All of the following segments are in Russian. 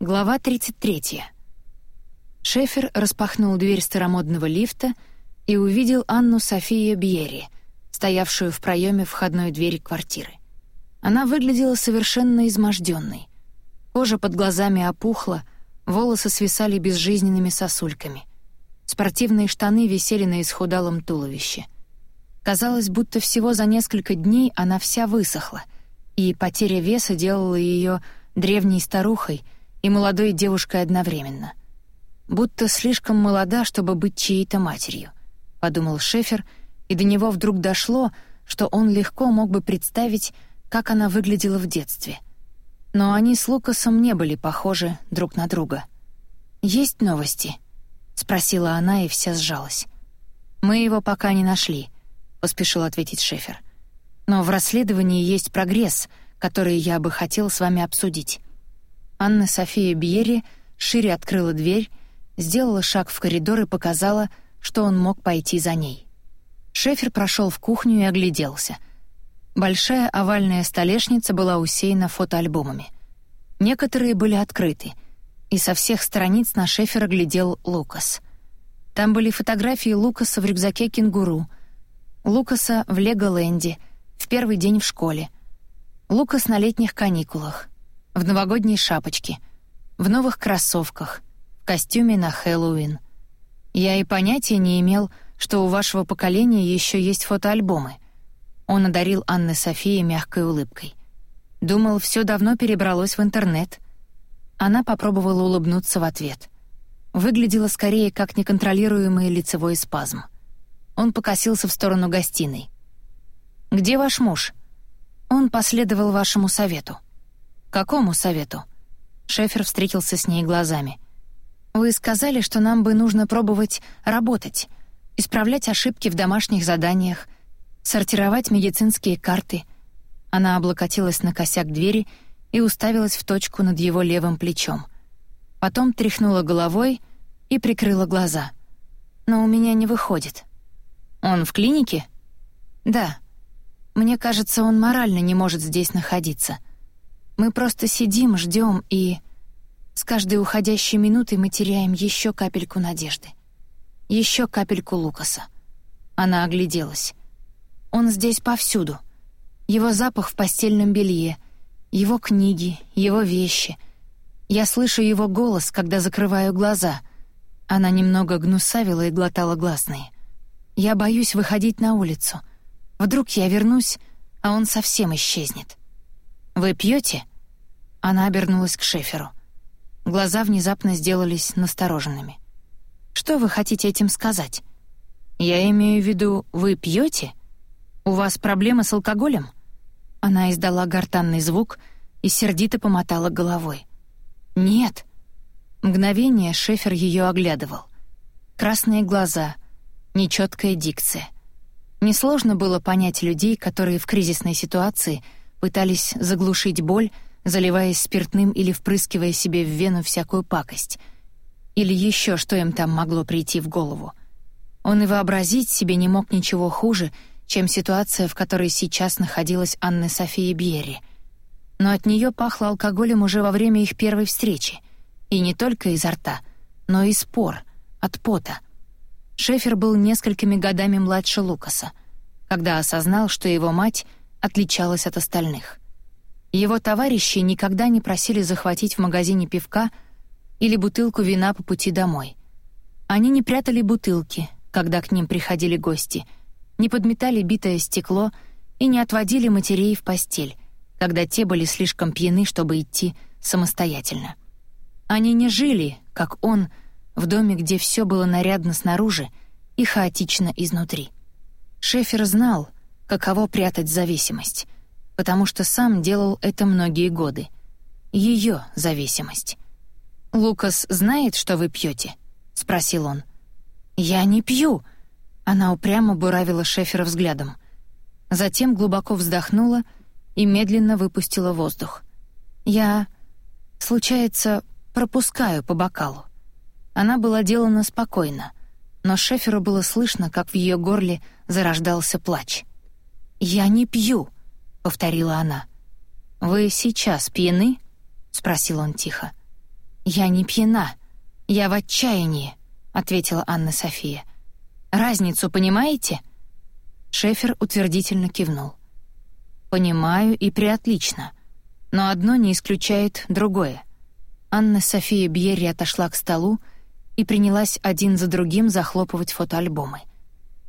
Глава 33. Шефер распахнул дверь старомодного лифта и увидел Анну Софию Бьерри, стоявшую в проеме входной двери квартиры. Она выглядела совершенно изможденной. Кожа под глазами опухла, волосы свисали безжизненными сосульками. Спортивные штаны висели на исхудалом туловище. Казалось, будто всего за несколько дней она вся высохла, и потеря веса делала ее древней старухой — и молодой девушкой одновременно. Будто слишком молода, чтобы быть чьей-то матерью, подумал Шефер, и до него вдруг дошло, что он легко мог бы представить, как она выглядела в детстве. Но они с Лукасом не были похожи друг на друга. «Есть новости?» — спросила она, и вся сжалась. «Мы его пока не нашли», — поспешил ответить Шефер. «Но в расследовании есть прогресс, который я бы хотел с вами обсудить. Анна София Бьерри шире открыла дверь, сделала шаг в коридор и показала, что он мог пойти за ней. Шефер прошел в кухню и огляделся. Большая овальная столешница была усеяна фотоальбомами. Некоторые были открыты, и со всех страниц на Шефера глядел Лукас. Там были фотографии Лукаса в рюкзаке кенгуру, Лукаса в Леголенде, в первый день в школе, Лукас на летних каникулах, в новогодней шапочке, в новых кроссовках, в костюме на Хэллоуин. Я и понятия не имел, что у вашего поколения еще есть фотоальбомы. Он одарил Анны Софии мягкой улыбкой. Думал, все давно перебралось в интернет. Она попробовала улыбнуться в ответ. Выглядело скорее как неконтролируемый лицевой спазм. Он покосился в сторону гостиной. «Где ваш муж?» «Он последовал вашему совету». «Какому совету?» Шефер встретился с ней глазами. «Вы сказали, что нам бы нужно пробовать работать, исправлять ошибки в домашних заданиях, сортировать медицинские карты». Она облокотилась на косяк двери и уставилась в точку над его левым плечом. Потом тряхнула головой и прикрыла глаза. «Но у меня не выходит». «Он в клинике?» «Да. Мне кажется, он морально не может здесь находиться». Мы просто сидим, ждем и... С каждой уходящей минутой мы теряем еще капельку надежды. Еще капельку Лукаса. Она огляделась. Он здесь повсюду. Его запах в постельном белье, его книги, его вещи. Я слышу его голос, когда закрываю глаза. Она немного гнусавила и глотала гласные. Я боюсь выходить на улицу. Вдруг я вернусь, а он совсем исчезнет. «Вы пьете? Она обернулась к Шеферу. Глаза внезапно сделались настороженными. «Что вы хотите этим сказать? Я имею в виду, вы пьете? У вас проблемы с алкоголем?» Она издала гортанный звук и сердито помотала головой. «Нет». Мгновение Шефер ее оглядывал. Красные глаза, нечеткая дикция. Несложно было понять людей, которые в кризисной ситуации пытались заглушить боль, заливаясь спиртным или впрыскивая себе в вену всякую пакость. Или еще что им там могло прийти в голову. Он и вообразить себе не мог ничего хуже, чем ситуация, в которой сейчас находилась Анна София Бьерри. Но от нее пахло алкоголем уже во время их первой встречи. И не только изо рта, но и спор, от пота. Шефер был несколькими годами младше Лукаса, когда осознал, что его мать отличалась от остальных — его товарищи никогда не просили захватить в магазине пивка или бутылку вина по пути домой. Они не прятали бутылки, когда к ним приходили гости, не подметали битое стекло и не отводили матерей в постель, когда те были слишком пьяны, чтобы идти самостоятельно. Они не жили, как он, в доме, где все было нарядно снаружи и хаотично изнутри. Шефер знал, каково прятать зависимость — потому что сам делал это многие годы. Ее зависимость. «Лукас знает, что вы пьете? спросил он. «Я не пью!» Она упрямо буравила Шефера взглядом. Затем глубоко вздохнула и медленно выпустила воздух. «Я, случается, пропускаю по бокалу». Она была делана спокойно, но Шеферу было слышно, как в ее горле зарождался плач. «Я не пью», — повторила она. «Вы сейчас пьяны?» — спросил он тихо. «Я не пьяна. Я в отчаянии», — ответила Анна София. «Разницу понимаете?» Шефер утвердительно кивнул. «Понимаю и приотлично. Но одно не исключает другое». Анна София Бьерри отошла к столу и принялась один за другим захлопывать фотоальбомы.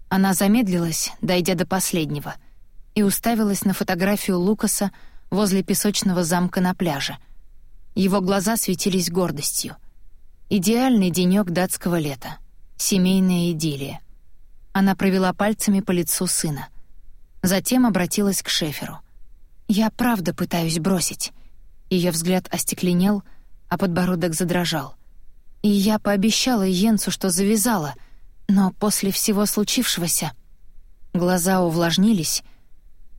Она замедлилась, дойдя до последнего, и уставилась на фотографию Лукаса возле песочного замка на пляже. Его глаза светились гордостью. Идеальный денёк датского лета. Семейная идиллия. Она провела пальцами по лицу сына. Затем обратилась к Шеферу. «Я правда пытаюсь бросить». Ее взгляд остекленел, а подбородок задрожал. И я пообещала Йенсу, что завязала, но после всего случившегося... Глаза увлажнились,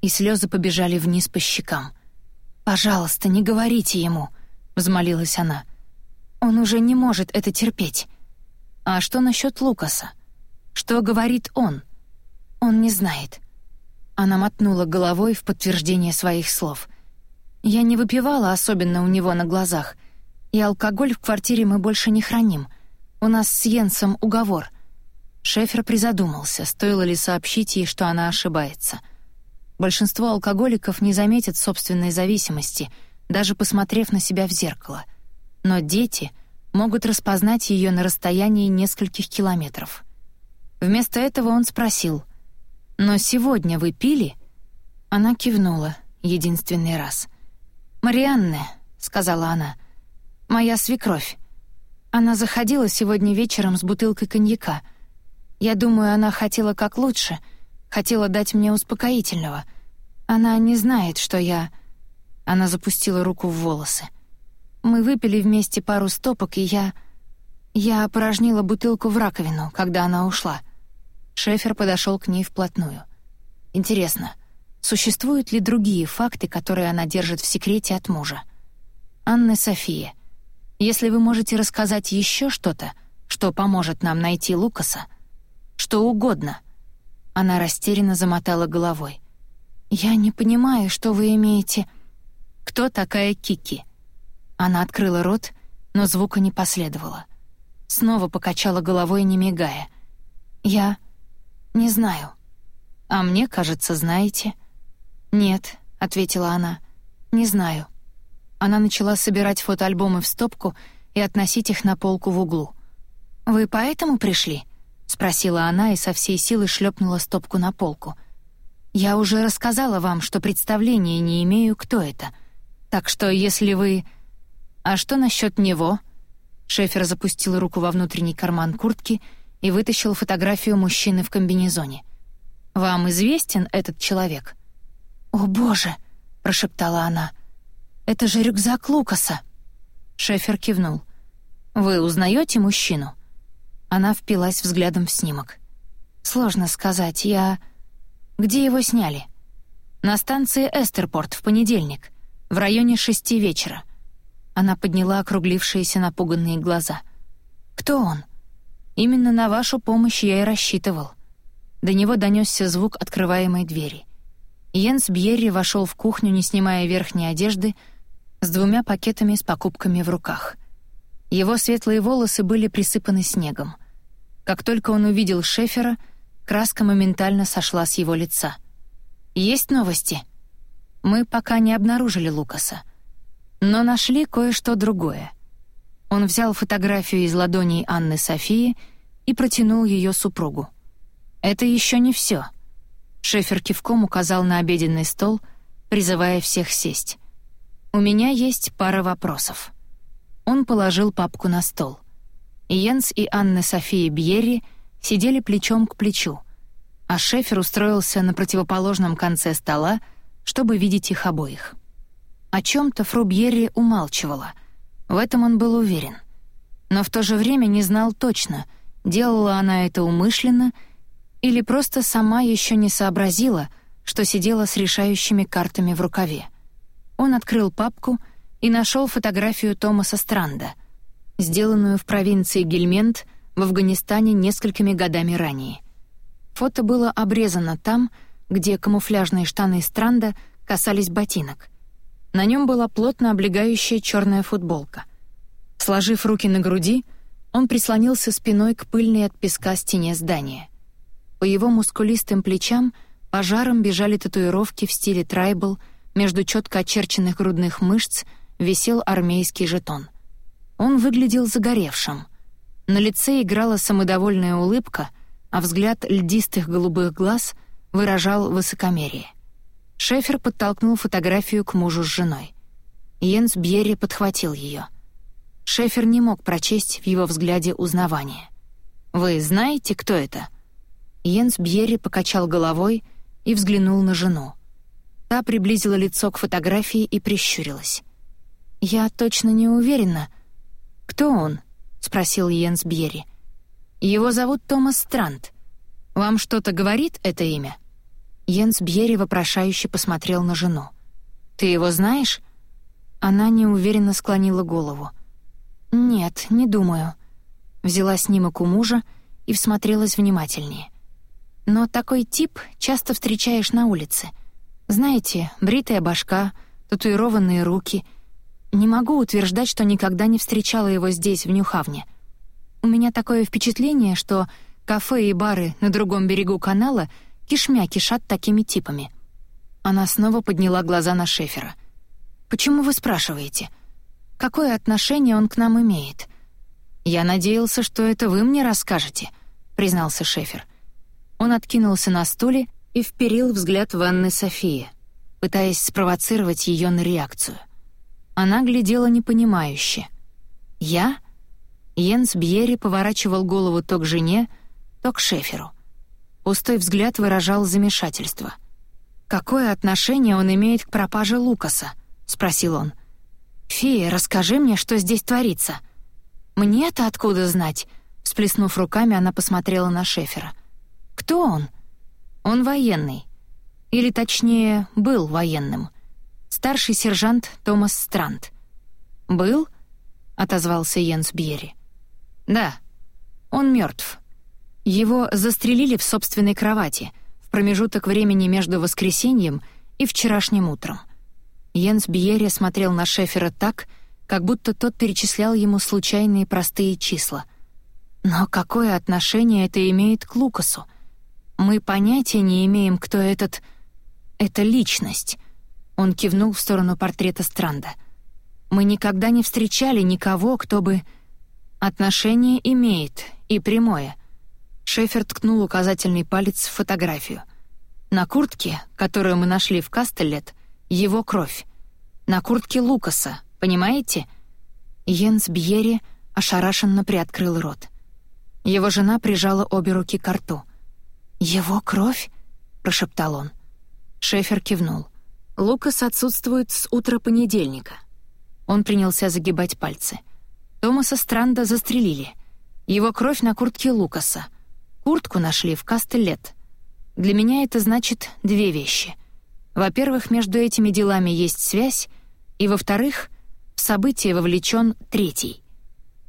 и слезы побежали вниз по щекам. «Пожалуйста, не говорите ему», — взмолилась она. «Он уже не может это терпеть». «А что насчет Лукаса? Что говорит он?» «Он не знает». Она мотнула головой в подтверждение своих слов. «Я не выпивала особенно у него на глазах — и алкоголь в квартире мы больше не храним. У нас с Йенсом уговор». Шефер призадумался, стоило ли сообщить ей, что она ошибается. Большинство алкоголиков не заметят собственной зависимости, даже посмотрев на себя в зеркало. Но дети могут распознать ее на расстоянии нескольких километров. Вместо этого он спросил, «Но сегодня вы пили?» Она кивнула, единственный раз. «Марианне», — сказала она, — Моя свекровь. Она заходила сегодня вечером с бутылкой коньяка. Я думаю, она хотела как лучше, хотела дать мне успокоительного. Она не знает, что я... Она запустила руку в волосы. Мы выпили вместе пару стопок, и я... Я опорожнила бутылку в раковину, когда она ушла. Шефер подошел к ней вплотную. Интересно, существуют ли другие факты, которые она держит в секрете от мужа? Анна София — если вы можете рассказать еще что-то, что поможет нам найти Лукаса, что угодно». Она растерянно замотала головой. «Я не понимаю, что вы имеете...» «Кто такая Кики?» Она открыла рот, но звука не последовало. Снова покачала головой, не мигая. «Я... не знаю». «А мне, кажется, знаете». «Нет», — ответила она, — «не знаю». Она начала собирать фотоальбомы в стопку и относить их на полку в углу. «Вы поэтому пришли?» — спросила она и со всей силы шлепнула стопку на полку. «Я уже рассказала вам, что представления не имею, кто это. Так что если вы...» «А что насчет него?» Шефер запустил руку во внутренний карман куртки и вытащил фотографию мужчины в комбинезоне. «Вам известен этот человек?» «О, боже!» — прошептала она. Это же рюкзак Лукаса!» Шефер кивнул. «Вы узнаете мужчину?» Она впилась взглядом в снимок. «Сложно сказать, я...» «Где его сняли?» «На станции Эстерпорт в понедельник, в районе шести вечера». Она подняла округлившиеся напуганные глаза. «Кто он?» «Именно на вашу помощь я и рассчитывал». До него донесся звук открываемой двери. Йенс Бьерри вошел в кухню, не снимая верхней одежды, с двумя пакетами с покупками в руках. Его светлые волосы были присыпаны снегом. Как только он увидел Шефера, краска моментально сошла с его лица. «Есть новости?» «Мы пока не обнаружили Лукаса. Но нашли кое-что другое». Он взял фотографию из ладоней Анны Софии и протянул ее супругу. «Это еще не все. Шефер кивком указал на обеденный стол, призывая всех сесть. «У меня есть пара вопросов». Он положил папку на стол. Йенс и Анна София Бьерри сидели плечом к плечу, а Шефер устроился на противоположном конце стола, чтобы видеть их обоих. О чем то фру Бьерри умалчивала. В этом он был уверен. Но в то же время не знал точно, делала она это умышленно или просто сама еще не сообразила, что сидела с решающими картами в рукаве. Он открыл папку и нашел фотографию Томаса Странда, сделанную в провинции Гельмент в Афганистане несколькими годами ранее. Фото было обрезано там, где камуфляжные штаны Странда касались ботинок. На нем была плотно облегающая черная футболка. Сложив руки на груди, он прислонился спиной к пыльной от песка стене здания. По его мускулистым плечам пожаром бежали татуировки в стиле трайбл, между четко очерченных грудных мышц висел армейский жетон. Он выглядел загоревшим. На лице играла самодовольная улыбка, а взгляд льдистых голубых глаз выражал высокомерие. Шефер подтолкнул фотографию к мужу с женой. Йенс Бьерри подхватил ее. Шефер не мог прочесть в его взгляде узнавание. «Вы знаете, кто это?» Йенс Бьерри покачал головой и взглянул на жену. Та приблизила лицо к фотографии и прищурилась. «Я точно не уверена. Кто он?» — спросил Йенс Бьерри. «Его зовут Томас Странт. Вам что-то говорит это имя?» Йенс Бьерри вопрошающе посмотрел на жену. «Ты его знаешь?» Она неуверенно склонила голову. «Нет, не думаю». Взяла снимок у мужа и всмотрелась внимательнее. «Но такой тип часто встречаешь на улице. Знаете, бритая башка, татуированные руки. Не могу утверждать, что никогда не встречала его здесь, в Нюхавне. У меня такое впечатление, что кафе и бары на другом берегу канала кишмя кишат такими типами». Она снова подняла глаза на Шефера. «Почему вы спрашиваете? Какое отношение он к нам имеет?» «Я надеялся, что это вы мне расскажете», — признался Шефер. Он откинулся на стуле и вперил взгляд в Анны Софии, пытаясь спровоцировать ее на реакцию. Она глядела непонимающе. «Я?» Йенс Бьерри поворачивал голову то к жене, то к Шеферу. Пустой взгляд выражал замешательство. «Какое отношение он имеет к пропаже Лукаса?» — спросил он. «Фея, расскажи мне, что здесь творится». «Мне-то откуда знать?» — всплеснув руками, она посмотрела на Шефера. «Кто он?» «Он военный. Или, точнее, был военным. Старший сержант Томас Странт». «Был?» — отозвался Йенс Бьерри. «Да. Он мертв. Его застрелили в собственной кровати в промежуток времени между воскресеньем и вчерашним утром. Йенс Бьерри смотрел на Шефера так, как будто тот перечислял ему случайные простые числа. Но какое отношение это имеет к Лукасу? Мы понятия не имеем, кто этот... Это личность. Он кивнул в сторону портрета Странда. Мы никогда не встречали никого, кто бы... Отношение имеет, и прямое. Шефер ткнул указательный палец в фотографию. На куртке, которую мы нашли в Кастеллет, его кровь. На куртке Лукаса, понимаете? Йенс Бьерри ошарашенно приоткрыл рот. Его жена прижала обе руки к рту. «Его кровь?» — прошептал он. Шефер кивнул. Лукас отсутствует с утра понедельника. Он принялся загибать пальцы. Томаса Странда застрелили. Его кровь на куртке Лукаса. Куртку нашли в Кастеллет. Для меня это значит две вещи. Во-первых, между этими делами есть связь, и, во-вторых, в событие вовлечен третий.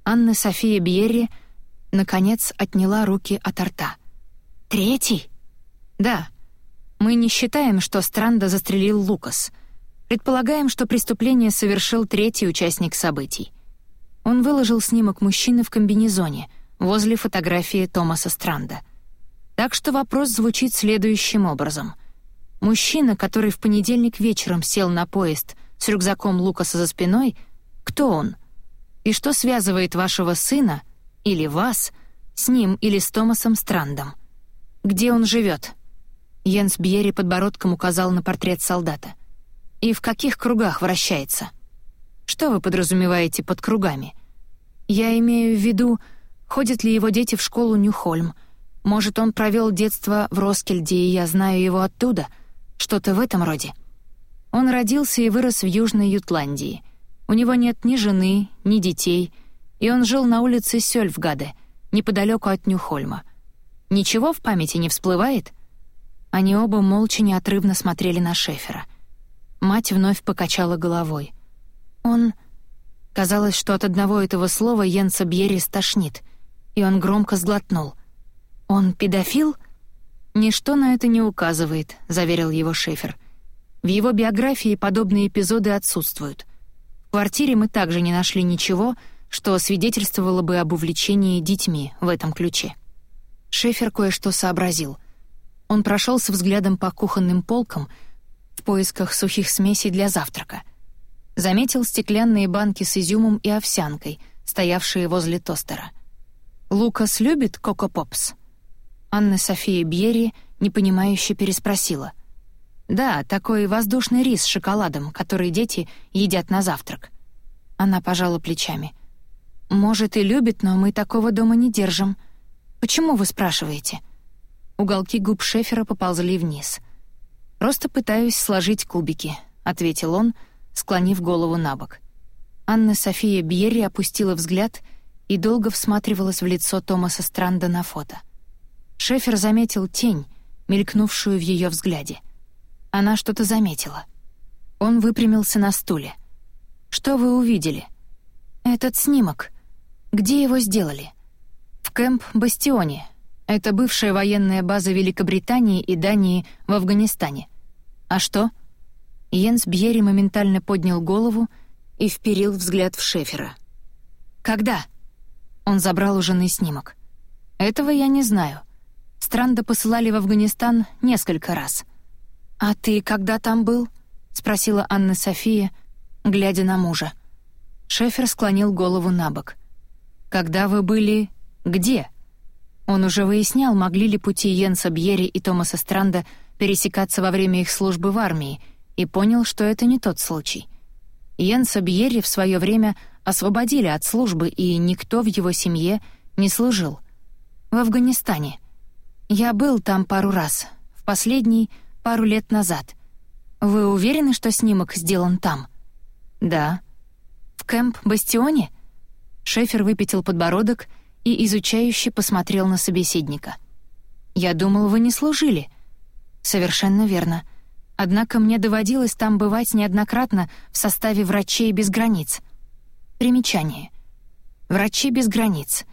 Анна София Бьерри, наконец, отняла руки от рта. «Третий?» «Да. Мы не считаем, что Странда застрелил Лукас. Предполагаем, что преступление совершил третий участник событий. Он выложил снимок мужчины в комбинезоне возле фотографии Томаса Странда. Так что вопрос звучит следующим образом. Мужчина, который в понедельник вечером сел на поезд с рюкзаком Лукаса за спиной, кто он? И что связывает вашего сына или вас с ним или с Томасом Страндом? Где он живет? Йенс Бьерри подбородком указал на портрет солдата. И в каких кругах вращается? Что вы подразумеваете под кругами? Я имею в виду, ходят ли его дети в школу Ньюхольм. Может, он провел детство в Роскельде, и я знаю его оттуда — что-то в этом роде. Он родился и вырос в Южной Ютландии. У него нет ни жены, ни детей, и он жил на улице Сёльфгаде, неподалеку от Нюхольма. Ничего в памяти не всплывает? Они оба молча неотрывно смотрели на Шефера. Мать вновь покачала головой. Он... Казалось, что от одного этого слова Йенса Бьерри стошнит, и он громко сглотнул. «Он педофил?» «Ничто на это не указывает», — заверил его Шефер. «В его биографии подобные эпизоды отсутствуют. В квартире мы также не нашли ничего, что свидетельствовало бы об увлечении детьми в этом ключе. Шефер кое-что сообразил. Он прошелся взглядом по кухонным полкам в поисках сухих смесей для завтрака. Заметил стеклянные банки с изюмом и овсянкой, стоявшие возле тостера. «Лукас любит Коко Попс?» Анна София Бьерри непонимающе переспросила. «Да, такой воздушный рис с шоколадом, который дети едят на завтрак». Она пожала плечами. «Может, и любит, но мы такого дома не держим. Почему вы спрашиваете?» Уголки губ Шефера поползли вниз. «Просто пытаюсь сложить кубики», — ответил он, склонив голову на бок. Анна София Бьерри опустила взгляд и долго всматривалась в лицо Томаса Странда на фото — Шефер заметил тень, мелькнувшую в ее взгляде. Она что-то заметила. Он выпрямился на стуле. «Что вы увидели?» «Этот снимок. Где его сделали?» «В Кэмп Бастионе. Это бывшая военная база Великобритании и Дании в Афганистане. А что?» Йенс Бьерри моментально поднял голову и вперил взгляд в Шефера. «Когда?» Он забрал у снимок. «Этого я не знаю. Странда посылали в Афганистан несколько раз. «А ты когда там был?» — спросила Анна София, глядя на мужа. Шефер склонил голову на бок. «Когда вы были... где?» Он уже выяснял, могли ли пути Йенса Бьерри и Томаса Странда пересекаться во время их службы в армии, и понял, что это не тот случай. Йенса Бьерри в свое время освободили от службы, и никто в его семье не служил. В Афганистане. Я был там пару раз, в последний — пару лет назад. Вы уверены, что снимок сделан там? Да. В Кэмп Бастионе? Шефер выпятил подбородок и изучающе посмотрел на собеседника. «Я думал, вы не служили». «Совершенно верно. Однако мне доводилось там бывать неоднократно в составе «Врачей без границ». Примечание. «Врачи без границ»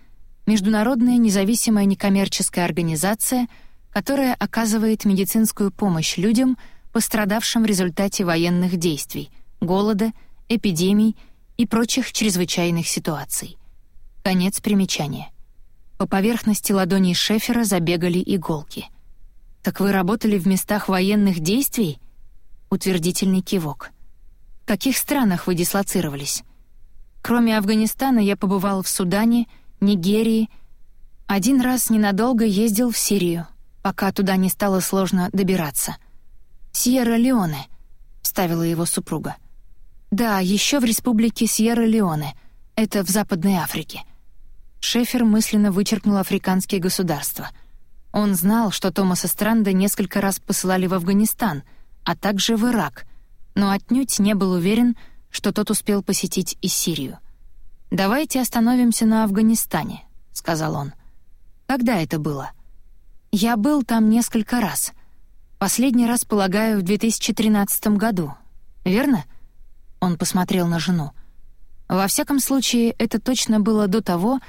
международная независимая некоммерческая организация, которая оказывает медицинскую помощь людям, пострадавшим в результате военных действий, голода, эпидемий и прочих чрезвычайных ситуаций. Конец примечания. По поверхности ладоней Шефера забегали иголки. «Так вы работали в местах военных действий?» Утвердительный кивок. «В каких странах вы дислоцировались?» Кроме Афганистана я побывал в Судане, Нигерии. Один раз ненадолго ездил в Сирию, пока туда не стало сложно добираться. «Сьерра-Леоне», — вставила его супруга. «Да, еще в республике Сьерра-Леоне. Это в Западной Африке». Шефер мысленно вычеркнул африканские государства. Он знал, что Томаса Странда несколько раз посылали в Афганистан, а также в Ирак, но отнюдь не был уверен, что тот успел посетить и Сирию. «Давайте остановимся на Афганистане», — сказал он. «Когда это было?» «Я был там несколько раз. Последний раз, полагаю, в 2013 году. Верно?» Он посмотрел на жену. «Во всяком случае, это точно было до того, как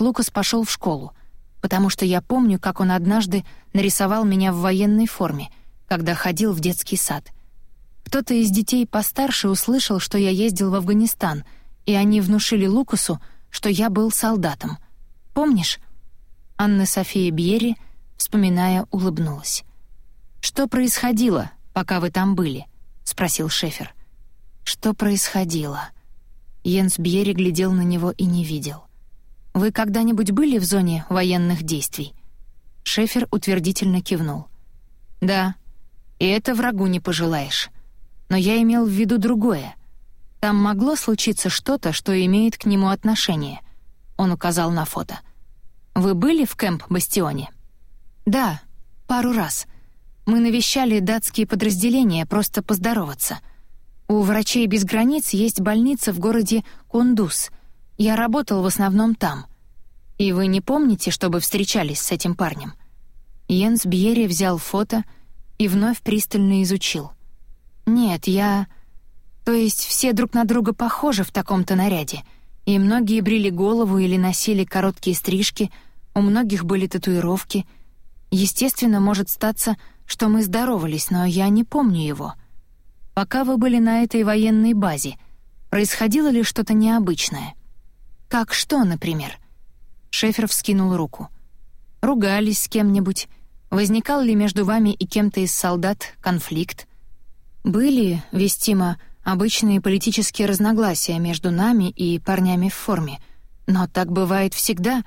Лукас пошел в школу, потому что я помню, как он однажды нарисовал меня в военной форме, когда ходил в детский сад. Кто-то из детей постарше услышал, что я ездил в Афганистан — и они внушили Лукасу, что я был солдатом. Помнишь?» Анна София Бьерри, вспоминая, улыбнулась. «Что происходило, пока вы там были?» — спросил Шефер. «Что происходило?» Йенс Бьерри глядел на него и не видел. «Вы когда-нибудь были в зоне военных действий?» Шефер утвердительно кивнул. «Да, и это врагу не пожелаешь. Но я имел в виду другое — там могло случиться что-то, что имеет к нему отношение. Он указал на фото. «Вы были в Кэмп-Бастионе?» «Да, пару раз. Мы навещали датские подразделения, просто поздороваться. У «Врачей без границ» есть больница в городе Кундус. Я работал в основном там. И вы не помните, чтобы встречались с этим парнем?» Йенс Бьерри взял фото и вновь пристально изучил. «Нет, я...» То есть все друг на друга похожи в таком-то наряде, и многие брили голову или носили короткие стрижки, у многих были татуировки. Естественно, может статься, что мы здоровались, но я не помню его. Пока вы были на этой военной базе, происходило ли что-то необычное? Как что, например? Шефер вскинул руку. Ругались с кем-нибудь? Возникал ли между вами и кем-то из солдат конфликт? Были, вестимо, обычные политические разногласия между нами и парнями в форме. Но так бывает всегда.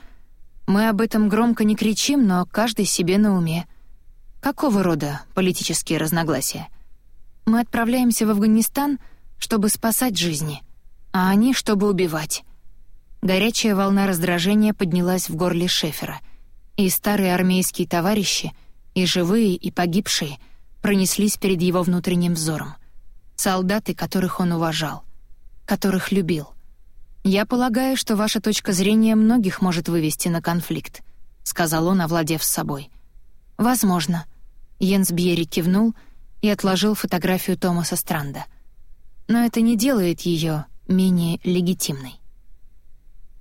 Мы об этом громко не кричим, но каждый себе на уме. Какого рода политические разногласия? Мы отправляемся в Афганистан, чтобы спасать жизни, а они, чтобы убивать. Горячая волна раздражения поднялась в горле Шефера, и старые армейские товарищи, и живые, и погибшие, пронеслись перед его внутренним взором. Солдаты, которых он уважал, которых любил. «Я полагаю, что ваша точка зрения многих может вывести на конфликт», — сказал он, овладев собой. «Возможно», — Йенс Бьерри кивнул и отложил фотографию Томаса Странда. Но это не делает ее менее легитимной.